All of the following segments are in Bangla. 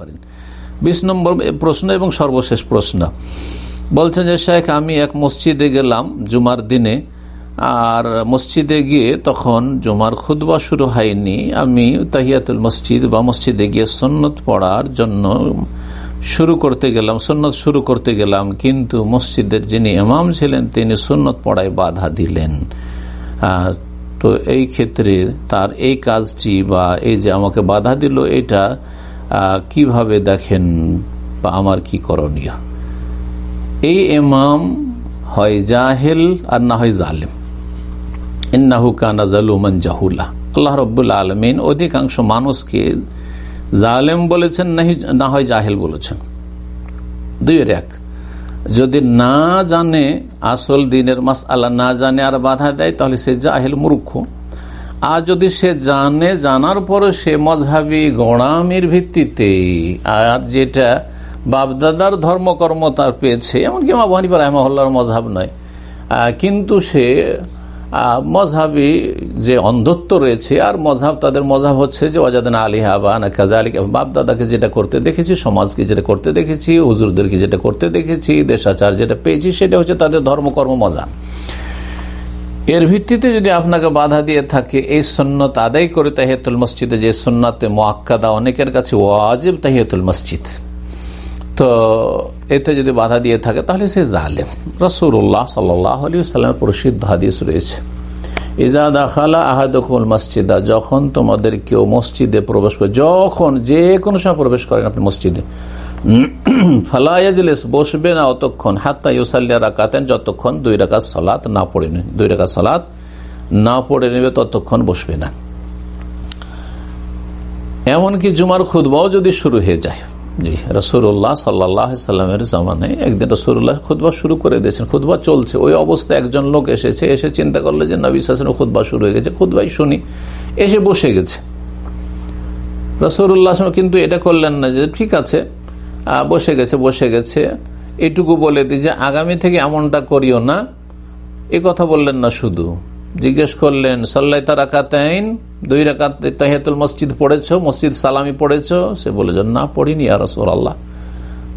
করেন। বিশ নম্বর প্রশ্ন এবং সর্বশেষ প্রশ্ন। বলছেন যে, শেখ, আমি এক মসজিদে গেলাম জুমার দিনে, আর মসজিদে গিয়ে তখন জুমার খুদবা শুরু হয়নি। আমি তাহিয়াতুল মসজিদ বা মসজিদে গিয়ে সন্ন্যত পড়ার জন্য শুরু করতে গেলাম সন্ন্যত শুরু করতে গেলাম। কিন্তু মসজিদের যিনি ইমাম ছিলেন, তিনি সন্ন্যত পড়ায় বাধা দিলেন। তো এই ক্ষেত্রে তার এই কাজটি বা এই যে আমাকে বাধা দিল, এটা কীভাবে দেখেন বা আমার কি করণীয়? এই এমাম হয় জাহেল আর না হয় জালেম। ইন্নাহু কানা জালুমান জাহুল্লাহ আল্লাহ রব্বুল আলমিন অধিকাংশ মানুষকে জালেম বলেছেন, না হয় জাহেল বলেছেন। দুইয়ের এক যদি না জানে, আসল দিনের মাস আল্লাহ না জানে আর বাধা দেয়, তাহলে সে জাহেল, মূর্খ। আর যদি সে জানে, জানার পরে সে মজহাবি গড়ামির ভিত্তিতে, আর যেটা বাপদাদার ধর্মকর্ম তার পেয়েছে, এমনকি মা বহানিপা রাহমহল্লার মজহাব নয়। কিন্তু সে মজহাবি যে অন্ধত্ব রয়েছে, আর মজহাব তাদের মজাব হচ্ছে যে অজাদান আলিহা বা নাকাজা আলী বাপদাদাকে যেটা করতে দেখেছি, সমাজকে যেটা করতে দেখেছি, হুজুরদেরকে যেটা করতে দেখেছি, দেশাচার যেটা পেয়েছি, সেটা হচ্ছে তাদের ধর্মকর্ম মজা এর ভিত্তিতে যদি আপনাকে বাধা দিয়ে থাকে, এই সন্ন্যত আদায় করে তাহিয়াতুল মসজিদে যে সন্ন্যতে মোয়াক্কাদা অনেকের কাছে ওয়াজিব তাহিয়াতুল মসজিদ। তো এতে যদি বাধা দিয়ে থাকে, তাহলে সে জালেম। রসুল্লাহ সাল্লাহ প্রসিদ্ধ হাদিস রয়েছে। ইজাদ আখালা আহাদুল মসজিদা, যখন তোমাদের কেউ মসজিদে প্রবেশ করে, যখন যে কোনো সময় প্রবেশ করেন আপনি মসজিদে ফালাইজলেস বসবে না অতক্ষণ, হাত্তা ইউসাল্লিয়া রাকাতেন, যতক্ষণ দুই রাখা সলাৎ না পড়ে দুই রাখা সলাৎ না পড়ে নেবে, ততক্ষণ বসবে না। এমনকি জুমার খুদবাও যদি শুরু হয়ে যায়। জি রসুল্লাহ সাল্লামের জামানায় একদিন রসুল্লাহ খুদবা শুরু করে দিয়েছেন। খুদবা চলছে, ওই অবস্থায় একজন লোক এসেছে, এসে চিন্তা করলে যে নবী শাসনের খুদবা শুরু হয়ে গেছে খুদবাই শুনি, এসে বসে গেছে। রসুল্লাহ কিন্তু এটা করলেন না যে ঠিক আছে বসে গেছে বসে গেছে। এটুকু বলে দিই যে আগামী থেকে এমনটা করিও না। এ কথা বললেন না শুধু। জিজ্ঞেস করলেন, সাল্লাই তারাকাতাইন, দুই রাকাত তাহিয়াতুল মসজিদ পড়েছ? মসজিদ সালামি পড়েছ? সে বলে না, পড়িনি আর রসুল আল্লাহ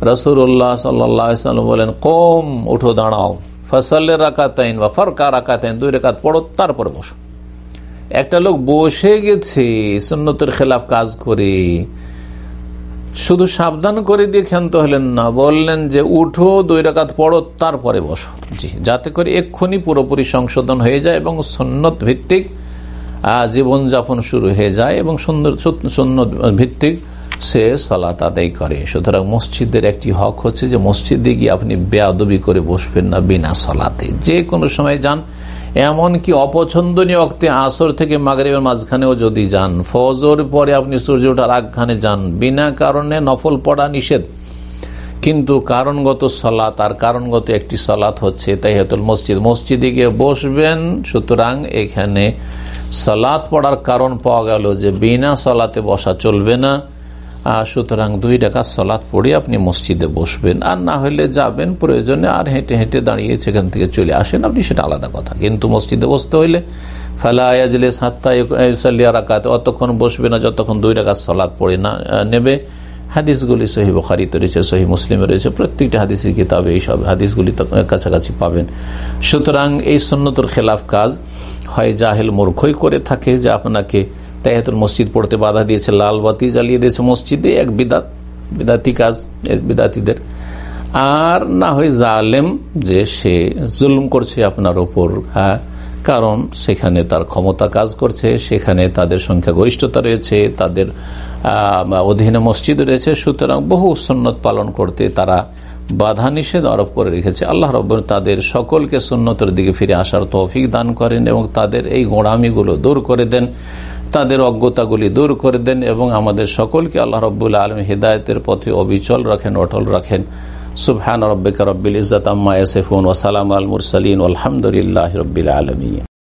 রসুল্লাহ সাল্লাম বলেন, কম, উঠো, দাঁড়াও। ফসলের রাকাতাইন বা ফরকা রাকাতাইন, দুই রেখাত পড়ো, তারপরে বসো। একটা লোক বসে গেছে সন্ন্যতের খেলাফ কাজ করে। শুধু সাবধান করে দিয়ে ক্ষান্ত হলেন না, বললেন যে উঠো, দুই রাকাত পড়ো, তারপরে বসো। জি, যাতে করে এক্ষুনি পুরোপুরি সংশোধন হয়ে যায় এবং সন্ন্যত ভিত্তিক জীবনযাপন শুরু হয়ে যায় এবং সুন্দর সন্ন্যত ভিত্তিক সে সলাত আদায় করে। সুতরাং মসজিদের একটি হক হচ্ছে যে মসজিদে গিয়ে আপনি বেয়াদবি করে বসবেন না বিনা সলাতে। যে কোনো সময় যান এমনকি অপছন্দনীয় অক্তে আসর থেকে মাগরীবের মাঝখানেও যদি যান, ফজর পরে আপনি সূর্য ওঠার আগখানে যান, বিনা কারণে নফল পড়া নিষেধ। কিন্তু কারণগত সলাত আর কারণগত একটি সলাত হচ্ছে তাই তাইহাতুল মসজিদ। মসজিদে গিয়ে বসবেন, সুতরাং এখানে সলাৎ পড়ার কারণ পাওয়া গেল যে বিনা সলাতে বসা চলবে না। সুতরাং দুই টাকা সলাৎ পড়ে আপনি মসজিদে বসবেন। আর না হলে যাবেন, প্রয়োজনে আর হেঁটে হেঁটে দাঁড়িয়ে সেখান থেকে চলে আসেন। আপনি সেটা আলাদা কথা। কিন্তু মসজিদে বসতে হইলে ফেলা আয়াজলে সাতটা রাকাতে অতক্ষণ বসবে না, যতক্ষণ দুই টাকা সলাৎ পড়ে না নেবে। হাদিসগুলি সহি বখারিতে রয়েছে, সহি মুসলিমে রয়েছে, প্রত্যেকটা হাদিসের কিতাবে এইসব হাদিসগুলি কাছাকাছি পাবেন। সুতরাং এই সন্ন্যতর খেলাফ কাজ হয় জাহেল মূর্খই করে থাকে, যে আপনাকে তাইহাতুল মসজিদ পড়তে বাধা দিয়েছে, লাল বাতি জ্বালিয়ে দিয়েছে মসজিদে, এক বিদাত, বিদাতি কাজ বিদাতিদের। আর না হয় জালেম যে সে জুলুম করছে আপনার ওপর হ্যাঁ কারণ সেখানে তার ক্ষমতা কাজ করছে, সেখানে তাদের সংখ্যা গরিষ্ঠতা রয়েছে, তাদের অধীনে মসজিদ রয়েছে, সুতরাং বহু সন্ন্যত পালন করতে তারা বাধা নিষেধ আরোপ করে রেখেছে। আল্লাহ রব তাদের সকলকে সুন্নতের দিকে ফিরে আসার তৌফিক দান করেন এবং তাদের এই গোড়ামিগুলো দূর করে দেন। তাদের অজ্ঞতাগুলি দূর করে দেন এবং আমাদের সকলকে আল্লাহ রব্বুল আলম হিদায়তের পথে অবিচল রাখেন, অটল রাখেন। সুবহান রব্বিকা রব্বিল ইজাত আম্মা ইয়াসিফুন ওয়া আলমুর আল আলহামদুলিল্লাহি রাব্বিল আলামিন।